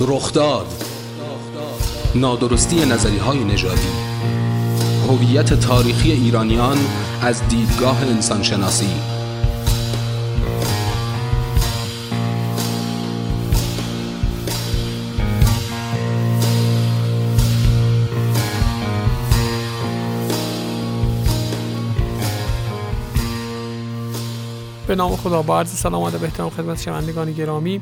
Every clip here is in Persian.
رخداد نادرستی نظری های نژادی. هویت تاریخی ایرانیان از دیدگاه انسانشناسی. به نام خدا با عرض سلام و بهترم خدمت شنوندگان گرامی.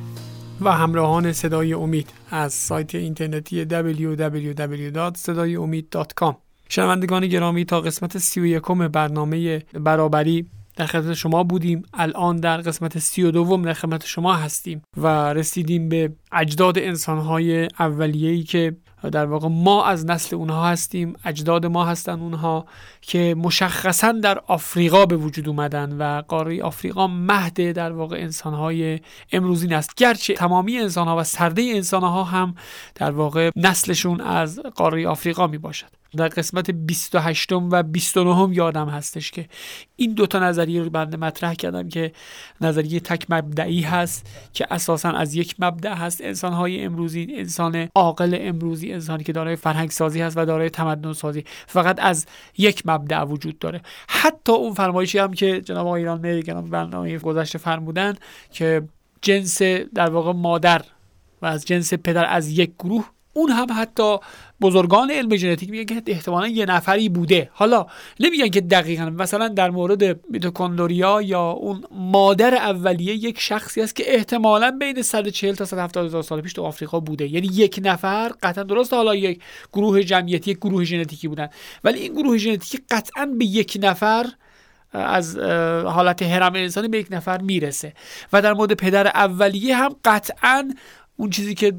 و همراهان صدای امید از سایت اینترنتی www.sedayeumid.com شنوندگان گرامی تا قسمت 31 برنامه برابری در خدمت شما بودیم. الان در قسمت سی و دوم در خدمت شما هستیم و رسیدیم به اجداد انسانهای اولیه‌ای که در واقع ما از نسل اونها هستیم اجداد ما هستن اونها که مشخصا در آفریقا به وجود اومدن و قاره آفریقا مهد در واقع انسانهای امروزی است. گرچه تمامی انسانها و سرده انسانها هم در واقع نسلشون از قاره آفریقا می باشد در قسمت 28 و 29 یادم هستش که این دوتا نظریه رو بنده مطرح کردم که نظریه تک مبدعی هست که اساسا از یک مبدع هست. انسانهای امروزی انسان عاقل امروزی انسانی که دارای فرهنگ سازی هست و دارای تمدن سازی فقط از یک مبدع وجود داره. حتی اون فرمایشی هم که جناب آقای ایران میگن برنامه گذشته فرمودن که جنس در واقع مادر و از جنس پدر از یک گروه اون هم حتی بزرگان علم ژنتیک میگن که احتمالا یه نفری بوده. حالا نمیگن که دقیقا مثلا در مورد میتوکندریا یا اون مادر اولیه یک شخصی است که احتمالا بین 140 تا 170 هزار سال پیش تو آفریقا بوده. یعنی یک نفر قطعا درست حالا یک گروه جمعیتی یک گروه ژنتیکی بودن. ولی این گروه ژنتیکی قطعا به یک نفر از حالت هرم انسانی به یک نفر می‌رسه. و در مورد پدر اولیه هم قطعا اون چیزی که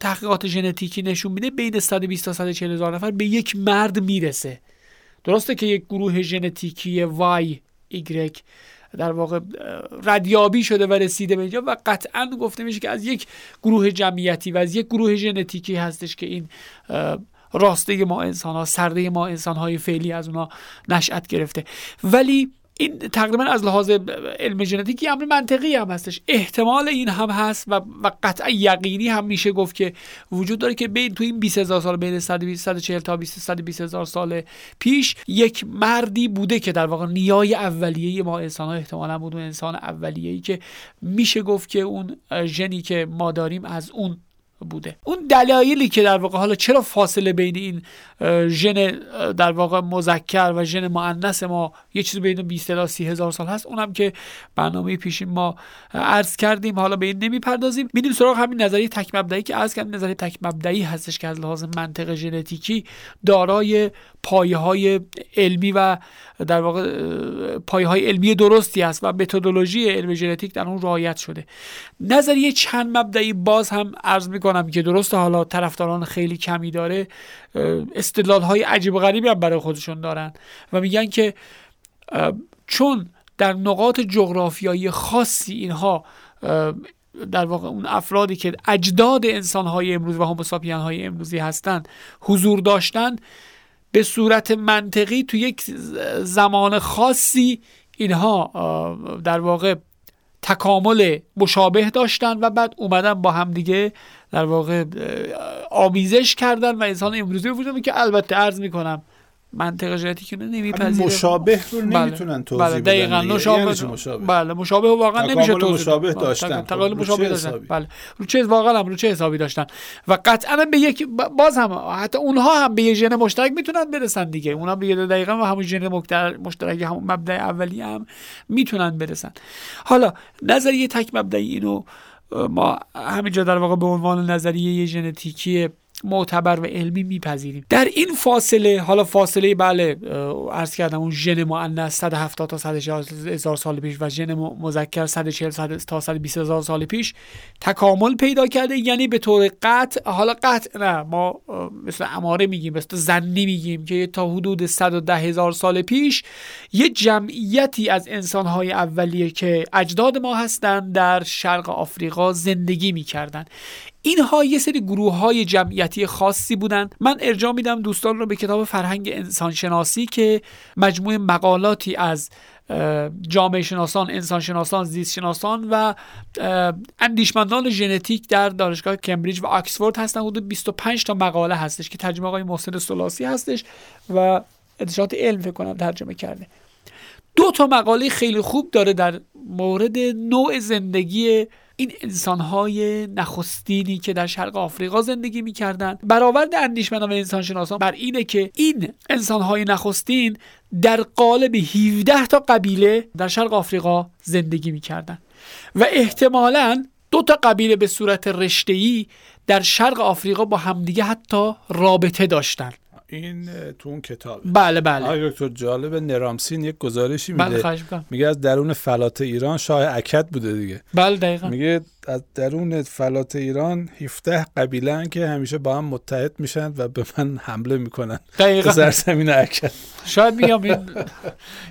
تحقیقات ژنتیکی نشون میده بین 120 تا 140 هزار نفر به یک مرد می‌رسه. درسته که یک گروه ژنتیکی وای ایگرک در واقع ردیابی شده و رسیده به اینجا و قطعا گفته میشه که از یک گروه جمعیتی و از یک گروه ژنتیکی هستش که این راسته ما انسان ها سرده ما انسان های فعلی از اونا نشأت گرفته. ولی این تقریبا از لحاظ علم ژنتیکی امر منطقی هم هستش. احتمال این هم هست و, و یقینی هم میشه گفت که وجود داره که بین تو این 20 هزار سال بین 140 تا 120 هزار سال پیش یک مردی بوده که در واقع نیای اولیه ما انسان ها احتمالا بود اون انسان اولیه‌ای که میشه گفت که اون ژنی که ما داریم از اون بوده. اون دلایلی که در واقع حالا چرا فاصله بین این ژن در واقع مذکر و ژن مؤنث ما یه چیزی بین 20 تا 30 هزار سال هست اونم که برنامه پیشین ما عرض کردیم حالا به این نمی‌پردازیم. میدیم سراغ همین نظریه تک مبدئی که عرض کردیم. نظریه تک مبدئی هستش که از لحاظ منطق ژنتیکی دارای پایه های علمی و در واقع پایه های علمی درستی است و متدولوژی علم ژنتیک در اون رعایت شده. نظریه چند مبدئی باز هم عرض می‌کنم که درست حالا طرفداران خیلی کمی داره استدلال های عجیب و غریبی هم برای خودشون دارن و میگن که چون در نقاط جغرافیایی خاصی اینها در واقع اون افرادی که اجداد انسان های امروز و هموساپین های امروزی هستند حضور داشتند به صورت منطقی تو یک زمان خاصی اینها در واقع تکامل مشابه داشتن و بعد اومدن با هم دیگه در واقع آمیزش کردن و انسان امروزی وجود که البته عرض می‌کنم منطق ژنتیک رو نمیپذیره. مشابه رو بله. نمی‌تونن توضیح بله دقیقاً. بدن مشابه یعنی مشابه؟ بله مشابه واقعا نمیشه توضیح مشابه داد. داشتن. تقابل خب، مشابه داشتن؟ بله. رو چه واقعا هم رو چه حسابی داشتن؟ و قطعا به یک باز هم حتی اونها هم به یه ژن مشترک می‌تونن برسن دیگه. اونها به یه دقیقا و همون ژن مشترک همون مبدع اولی هم می‌تونن برسن. حالا نظریه تک مبدعی اینو ما همینجا در واقع به عنوان نظریه ژنتیکی معتبر و علمی میپذیریم. در این فاصله حالا فاصله بله عرض کردم اون ژن مؤنث 170 تا 140 هزار سال پیش و ژن مذکر 140 تا 120 هزار سال پیش تکامل پیدا کرده یعنی به طور قطع حالا قطع نه ما مثل اماره میگیم مثل زنی میگیم که تا حدود 110 هزار سال پیش یه جمعیتی از انسانهای اولیه که اجداد ما هستند در شرق آفریقا زندگی می‌کردن. اینها یه سری گروه های جمعیتی خاصی بودن. من ارجاع میدم دوستان رو به کتاب فرهنگ انسانشناسی که مجموعه مقالاتی از جامعه شناسان، انسان شناسان، زیست شناسان و اندیشمندان ژنتیک در دانشگاه کمبریج و آکسفورد هستن. حدود 25 تا مقاله هستش که ترجمه آقای محسن سلاسی هستش و انتشارات علم فکر کنم ترجمه کرده. دو تا مقاله خیلی خوب داره در مورد نوع زندگی این انسانهای نخستینی که در شرق آفریقا زندگی می‌کردن برآورد اندیشمندان و انسانشناسان بر اینه که این انسانهای نخستین در قالب 17 تا قبیله در شرق آفریقا زندگی می‌کردن. و احتمالا دو تا قبیله به صورت رشته‌ای در شرق آفریقا با همدیگه حتی رابطه داشتن. این تو اون کتابه. بله بله. آقای دکتر جالب نرامسین یک گزارشی بله میده. می‌کنم. میگه از درون فلات ایران شاه اکد بوده دیگه. بله دقیقا. میگه از درون فلات ایران 17 قبیله که همیشه با هم متحد میشن و به من حمله می‌کنن. دقیقا. سرزمین اکد. شاید میگم این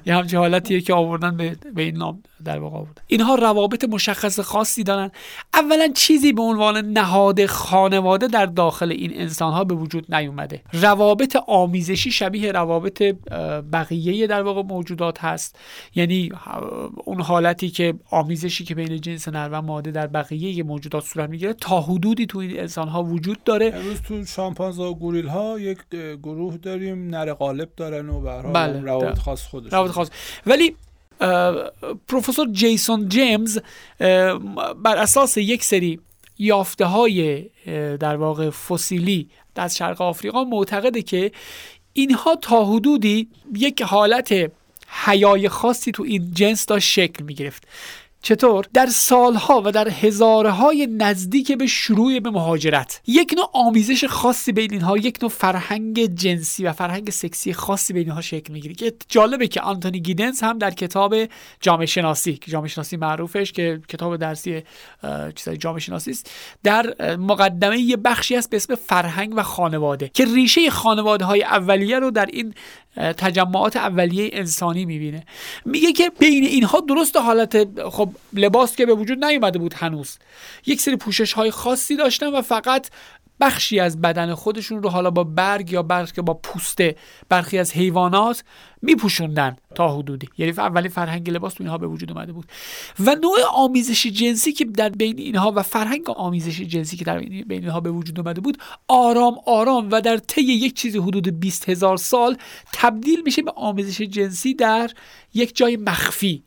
یه همچین حالتیه که آوردن به, به این نام در واقع آوردن اینها روابط مشخص خاصی دارن. اولا چیزی به عنوان نهاد خانواده در داخل این انسان ها به وجود نیومده. روابط آمیزشی شبیه روابط بقیه در واقع موجودات هست. یعنی اون حالتی که آمیزشی که بین جنس نر و ماده در بقیه موجودات صورت می‌گیره تا حدودی تو این انسان ها وجود داره. امروز تو شامپانزه و گوریل ها یک گروه داریم. نر غالب دارن و به بله، روابط. خاص خودش روابط خاص. ولی پروفسور جیسون جیمز بر اساس یک سری یافته های در واقع فسیلی از شرق آفریقا معتقده که اینها تا حدودی یک حالت حیای خاصی تو این جنس داشت شکل می گرفت چطور؟ در سالها و در هزارهای نزدیک به شروع به مهاجرت. یک نوع آمیزش خاصی بین اینها یک نوع فرهنگ جنسی و فرهنگ سکسی خاصی بین اینها شکل می‌گیره که جالبه که آنتونی گیدنز هم در کتاب جامعه شناسی که جامعه شناسی معروفش که کتاب درسی چیزای جامعه شناسی است در مقدمه یه بخشی هست به اسم فرهنگ و خانواده که ریشه خانواده های اولیه رو در این تجمعات اولیه انسانی می‌بینه. میگه که بین اینها درست حالت خب لباس که به وجود نیومده بود هنوز یک سری پوشش های خاصی داشتن و فقط بخشی از بدن خودشون رو حالا با برگ یا برگ با پوسته برخی از حیوانات میپوشوندن تا حدودی. یعنی اولین فرهنگ لباس تو اینها به وجود اومده بود. و نوع آمیزش جنسی که در بین اینها و فرهنگ آمیزش جنسی که در بین اینها به وجود اومده بود آرام آرام و در طی یک چیزی حدود 20 هزار سال تبدیل میشه به آمیزش جنسی در یک جای مخفی.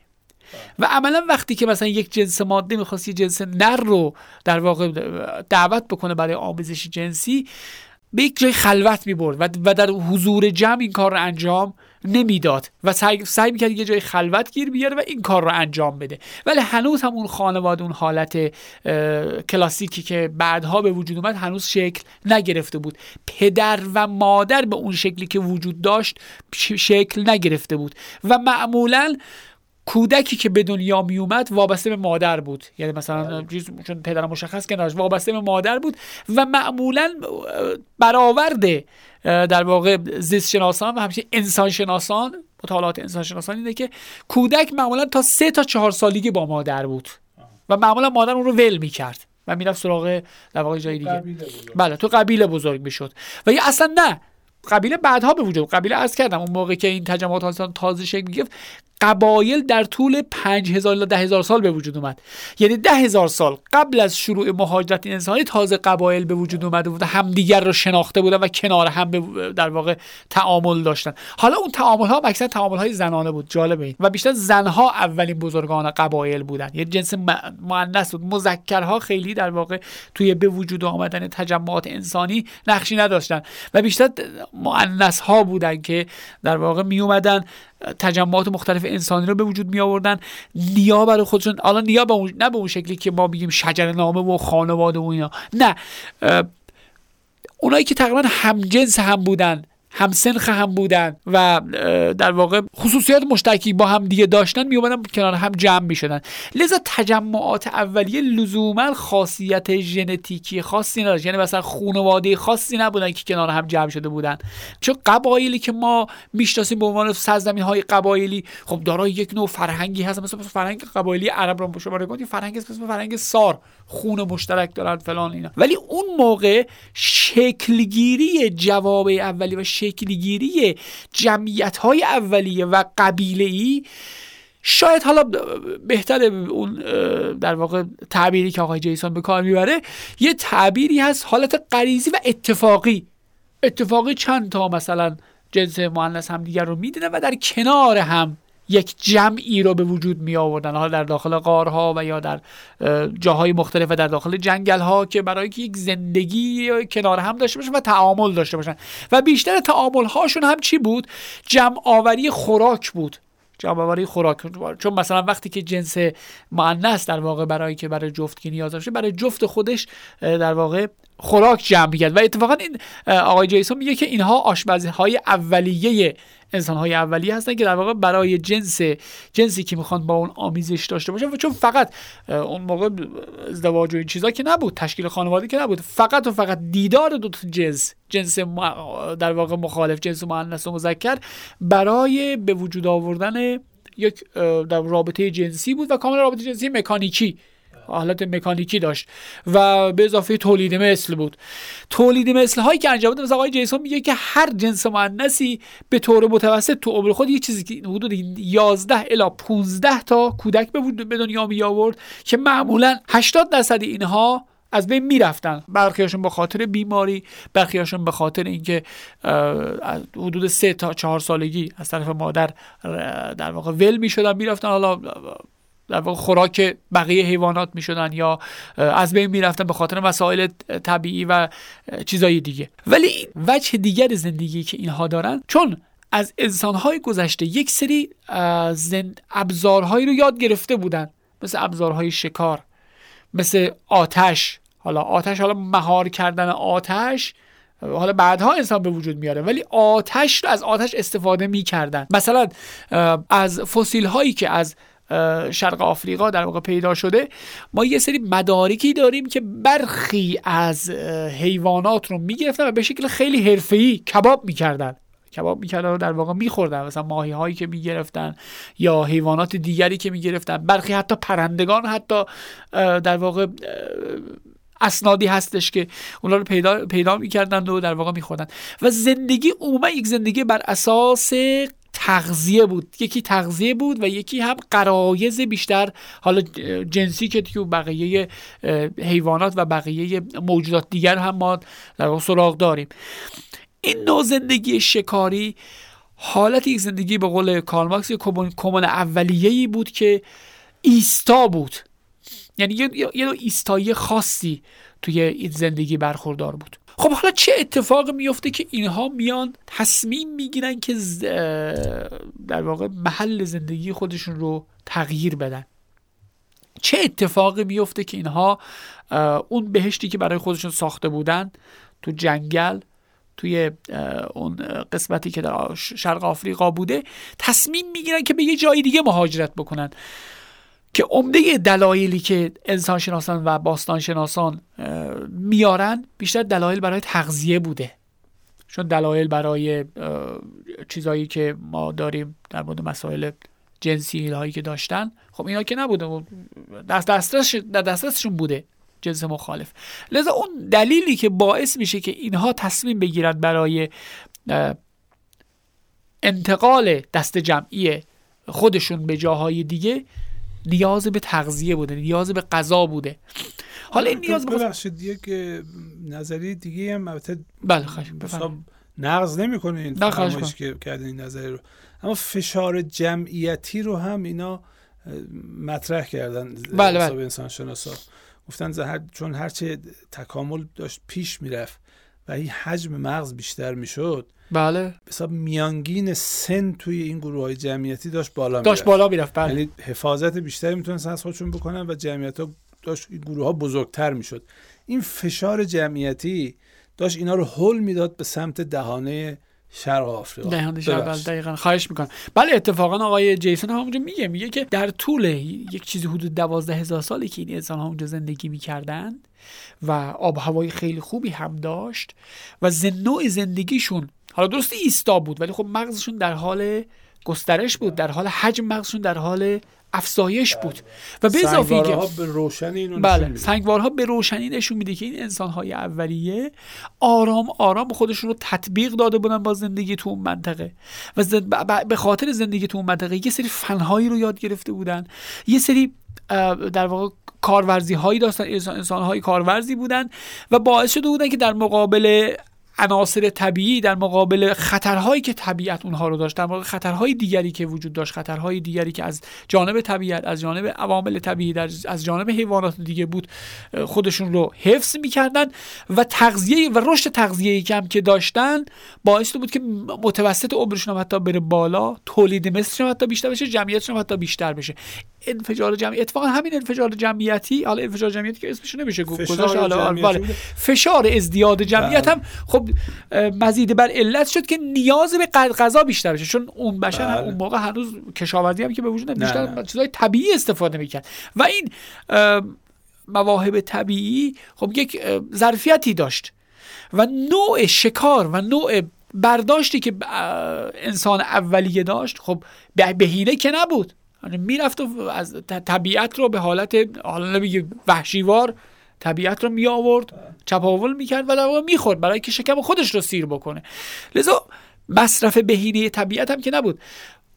و عملا وقتی که مثلا یک جنس ماده می‌خواست یه جنس نر رو در واقع دعوت بکنه برای آمیزش جنسی به یک جای خلوت می‌برد و در حضور جمع این کار رو انجام نمی‌داد و سعی, سعی می‌کرد یه جای خلوت گیر بیاره و این کار رو انجام بده. ولی هنوز هم اون خانواده اون حالت کلاسیکی که بعدها به وجود اومد هنوز شکل نگرفته بود. پدر و مادر به اون شکلی که وجود داشت شکل نگرفته بود. و معمولا کودکی که به دنیا می اومد وابسته به مادر بود. یعنی مثلا چیز چون پدر مشخص که نداشت وابسته به مادر بود و معمولا برآورد در واقع زیست شناسان و همچنین انسان شناسان مطالعات انسان شناسان اینه که کودک معمولا تا سه تا چهار سالگی با مادر بود و معمولا مادر اون رو ول می‌کرد و می‌رفت سراغ در واقع جای دیگه. بله تو قبیله بزرگ می‌شد. و یا اصلا نه قبیله بعدها به وجود قبیله از کردم اون موقع که این تجمعات تازه شکل گرفت قبایل در طول 5000 تا 10000 سال به وجود اومد. یعنی 10000 سال قبل از شروع مهاجرت انسانی تازه قبایل به وجود اومده بود همدیگر رو شناخته بودن و کنار هم در واقع تعامل داشتن. حالا اون تعامل ها اکثر تعامل های زنانه بود جالبه این. و بیشتر زنها اولین بزرگان قبایل بودن. یه جنس مؤنث بود. مذکرها خیلی در واقع توی به وجود آمدن تجمعات انسانی نقشی نداشتن. و بیشتر مؤنث ها بودن که در واقع می اومدن تجمعات مختلف انسانی رو به وجود می آوردن. نیا برای خودشون حالا نیا به اون نه به اون شکلی که ما میگیم شجر نامه و خانواده و اینا. نه. اونایی که تقریبا همجنس هم بودن. همسنخ هم بودن و در واقع خصوصیات مشترکی با هم دیگه داشتن می اومدن کنار هم جمع می شدن. لذا تجمعات اولیه لزوما خاصیت ژنتیکی خاصی نداشت. یعنی مثلا خانواده خاصی نبودن که کنار هم جمع شده بودن. چون قبایلی که ما می‌شناسیم به عنوان سرزمین های قبایلی خب دارای یک نوع فرهنگی هست مثلا فرهنگ قبایلی عرب رو شما نگاه فرهنگ اسم فرهنگ سار خون مشترک دارن فلان اینا. ولی اون موقع شکلگیری جواب اولی و شکلگیری جمعیت های اولیه و قبیله ای شاید حالا بهتر اون در واقع تعبیری که آقای جیسون به کار می‌بره یه تعبیری هست حالت غریزی و اتفاقی. اتفاقی چند تا مثلا جنس مؤنث هم دیگر رو می‌دونه و در کنار هم یک جمعی رو به وجود می آوردن حالا در داخل قارها و یا در جاهای مختلف و در داخل جنگل ها که برای که یک زندگی کنار هم داشته باشن و تعامل داشته باشن. و بیشتر تعامل هاشون هم چی بود؟ جمع آوری خوراک بود. جمع آوری خوراک. چون مثلا وقتی که جنس مؤنث در واقع برای که برای جفت نیاز داشته برای جفت خودش در واقع خوراک جمع کرد و اتفاقا این آقای جیسون میگه که اینها آشپزی های اولیه انسان های اولیه هستن که در واقع برای جنس جنسی که می‌خوان با اون آمیزش داشته باشن. و چون فقط اون موقع ازدواج و این چیزا که نبود تشکیل خانواده که نبود فقط و فقط دیدار دو تا جنس جنس در واقع مخالف جنس مؤنث و مذکر برای به وجود آوردن یک در رابطه جنسی بود و کاملا رابطه جنسی مکانیکی حالت مکانیکی داشت و به اضافه تولید مثل بود. تولید مثل هایی که انجام داد مثلا آقای جیسون میگه که هر جنس مؤنثی به طور متوسط تو عمر خود یه چیزی که حدود 11 الی 15 تا کودک به دنیا می آورد که معمولا 80 درصد اینها از بین می‌رفتن. برخیاشون به خاطر بیماری برخیاشون به خاطر اینکه حدود سه تا چهار سالگی از طرف مادر در واقع ول می‌شدن می‌رفتن حالا در واقع خوراک بقیه حیوانات می‌شدن یا از بین می‌رفتن به خاطر مسائل طبیعی و چیزایی دیگه. ولی وجه دیگر زندگی که اینها دارن چون از انسانهای گذشته یک سری ابزارهایی رو یاد گرفته بودن. مثل ابزارهای شکار مثل آتش. حالا آتش حالا مهار کردن آتش حالا بعدها انسان به وجود میاره ولی آتش رو از آتش استفاده می‌کردن. مثلا از فسیل هایی که از شرق آفریقا در واقع پیدا شده. ما یه سری مدارکی داریم که برخی از حیوانات رو می‌گرفتن و به شکل خیلی حرفه‌ای کباب می‌کردن. کباب می‌کردن و در واقع میخوردن. مثلا ماهی هایی که می‌گرفتن یا حیوانات دیگری که می‌گرفتن. برخی حتی پرندگان حتی در واقع اسنادی هستش که اونا رو پیدا, پیدا می‌کردن و در واقع میخوردن و زندگی عموما یک زندگی بر اساس تغذیه بود. یکی تغذیه بود و یکی هم قرایز بیشتر حالا جنسی که تو بقیه حیوانات و بقیه موجودات دیگر هم ما در سراغ داریم. این نوع زندگی شکاری حالت یک زندگی به قول کارماکس یک کمون اولیه‌ای بود که ایستا بود. یعنی یه نوع ایستایی خاصی توی این زندگی برخوردار بود. خب حالا چه اتفاق میفته که اینها میان تصمیم می‌گیرن که در واقع محل زندگی خودشون رو تغییر بدن؟ چه اتفاقی میفته که اینها اون بهشتی که برای خودشون ساخته بودن تو جنگل توی اون قسمتی که در شرق آفریقا بوده تصمیم می‌گیرن که به یه جای دیگه مهاجرت بکنن؟ که عمده دلایلی که انسان شناسان و باستان شناسان میارن بیشتر دلایل برای تغذیه بوده. چون دلایل برای چیزایی که ما داریم در مورد مسائل جنسی هایی که داشتن خب اینا که نبوده دست دسترس در دسترسشون بوده جنس مخالف. لذا اون دلیلی که باعث میشه که اینها تصمیم بگیرند برای انتقال دست جمعی خودشون به جاهای دیگه نیاز به تغذیه بوده نیاز به غذا بوده. حالا این نیاز ببخشید یک نظری دیگه هم البته بله نقض نمی‌کنه این فرمایش که کردن این نظری رو. اما فشار جمعیتی رو هم اینا مطرح کردن بله بله. انسان شناسا گفتن زهر چون هرچه تکامل داشت پیش می‌رفت و این حجم مغز بیشتر می‌شد بله. حساب میانگین سن توی این گروه های جمعیتی داشت بالا می‌رفت. داشت بالا می‌رفت بله. یعنی حفاظت بیشتری می‌تونستن از خودشون بکنن و جمعیت ها داشت این گروه ها بزرگتر می‌شد. این فشار جمعیتی داشت اینا رو حل می‌داد به سمت دهانه شرق آفریقا. دقیقا. خواهش می‌کنم. بله اتفاقا آقای جیسون هم اونجا میگه میگه که در طول یک چیزی حدود دوازده هزار سالی که این انسان ها اونجا زندگی می‌کردن و آب هوای خیلی خوبی هم داشت و نوع زندگیشون حالا درسته ایستا بود ولی خب مغزشون در حال گسترش بود در حال حجم مغزشون در حال افزایش بود. و به اضافه اینکه به روشنی اینو بله سنگوارها به روشنی نشون میده که این انسان های اولیه آرام آرام خودشون رو تطبیق داده بودن با زندگی تو اون منطقه. و به خاطر زندگی تو اون منطقه یه سری فنهایی رو یاد گرفته بودن. یه سری در واقع کارورزی هایی داشتن انسان های کارورزی بودن و باعث شده بودن که در مقابل عناصر طبیعی در مقابل خطرهایی که طبیعت اونها رو داشت در مقابل خطرهای دیگری که وجود داشت خطرهای دیگری که از جانب طبیعت از جانب عوامل طبیعی در از جانب حیوانات دیگه بود خودشون رو حفظ می‌کردن و تغذیه و رشد تغذیه‌ای کم که داشتن باعث بود که متوسط عمرشون حتی بره بالا تولید مثلشون حتی بیشتر بشه جمعیتشون حتی بیشتر بشه. انفجار جمعی اتفاقا همین انفجار جمعیتی حالا انفجار جمعیتی که اسمش نمیشه گذاشت حالا بله. فشار ازدیاد جمعیت هم خب مزید بر علت شد که نیاز به غذا بیشتر بشه چون اون بشر هم بله. اون موقع هنوز کشاورزی هم که به وجود بیشتر چیزای طبیعی استفاده می‌کرد. و این مواهب طبیعی خب یک ظرفیتی داشت و نوع شکار و نوع برداشتی که انسان اولیه داشت خب بهینه که نبود. یعنی می‌رفت و از طبیعت رو به حالت حالا نمیگه وحشیوار طبیعت رو می آورد چپاول می‌کرد و در واقع می‌خورد برای که شکم خودش رو سیر بکنه. لذا مصرف بهینه طبیعت هم که نبود.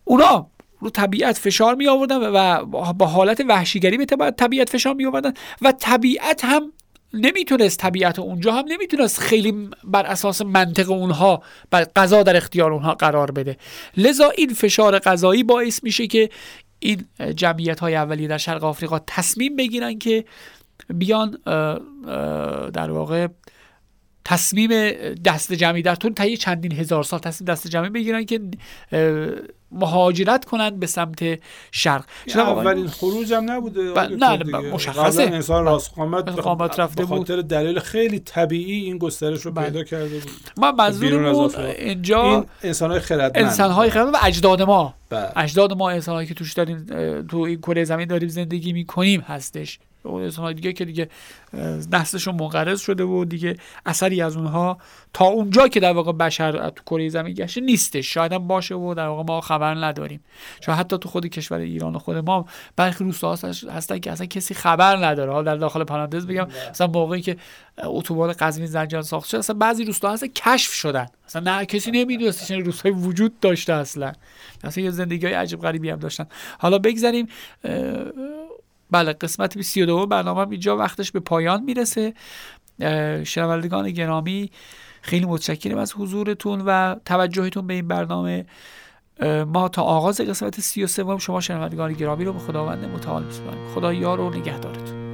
اونا رو طبیعت فشار می آوردن و با حالت وحشیگری به طبیعت فشار می آوردن و طبیعت هم نمی‌تونست طبیعت اونجا هم نمی‌تونست خیلی بر اساس منطق اونها بر قضا در اختیار اونها قرار بده. لذا این فشار غذایی باعث میشه که این جمعیت های اولیه در شرق آفریقا تصمیم بگیرن که بیان در واقع تصمیم دست جمعی در طول طی چندین هزار سال تصمیم دست جمعی بگیرن که مهاجرت کنند به سمت شرق. اولین خروج هم نبوده. ب... نه مشخصه. انسان راست قامت قامت رفته بود. خاطر دلیل خیلی طبیعی این گسترش رو پیدا کرده بود. ما منظورمون اینجا انسان های خردمند. انسان های خردمند و اجداد ما. بله. اجداد ما انسان که توش داریم تو این کره زمین داریم زندگی می‌کنیم هستش. اون دیگه که دیگه نسلشون منقرض شده و دیگه اثری از اونها تا اونجا که در واقع بشر تو کره زمین گشته نیستش. شاید هم باشه و در واقع ما خبر نداریم. چون حتی تو خود کشور ایران و خود ما برخی روستاها هستن که اصلا کسی خبر نداره. حالا در داخل پرانتز بگم مثلا موقعی که اتوبان قزوین زنجان ساخته شد اصلا بعضی روستاها هستن کشف شدن. اصلا نه کسی نمی‌دونست چه روستای وجود داشته اصلا. اصلا یه زندگی های عجیب غریبی هم داشتن. حالا بگذاریم بله قسمت 32 برنامه اینجا وقتش به پایان می‌رسه. شنوندگان گرامی خیلی متشکرم از حضورتون و توجهتون به این برنامه. ما تا آغاز قسمت 33 شما شنوندگان گرامی رو به خداوند متعال میسپاریم. خدا یار و نگهدارتون.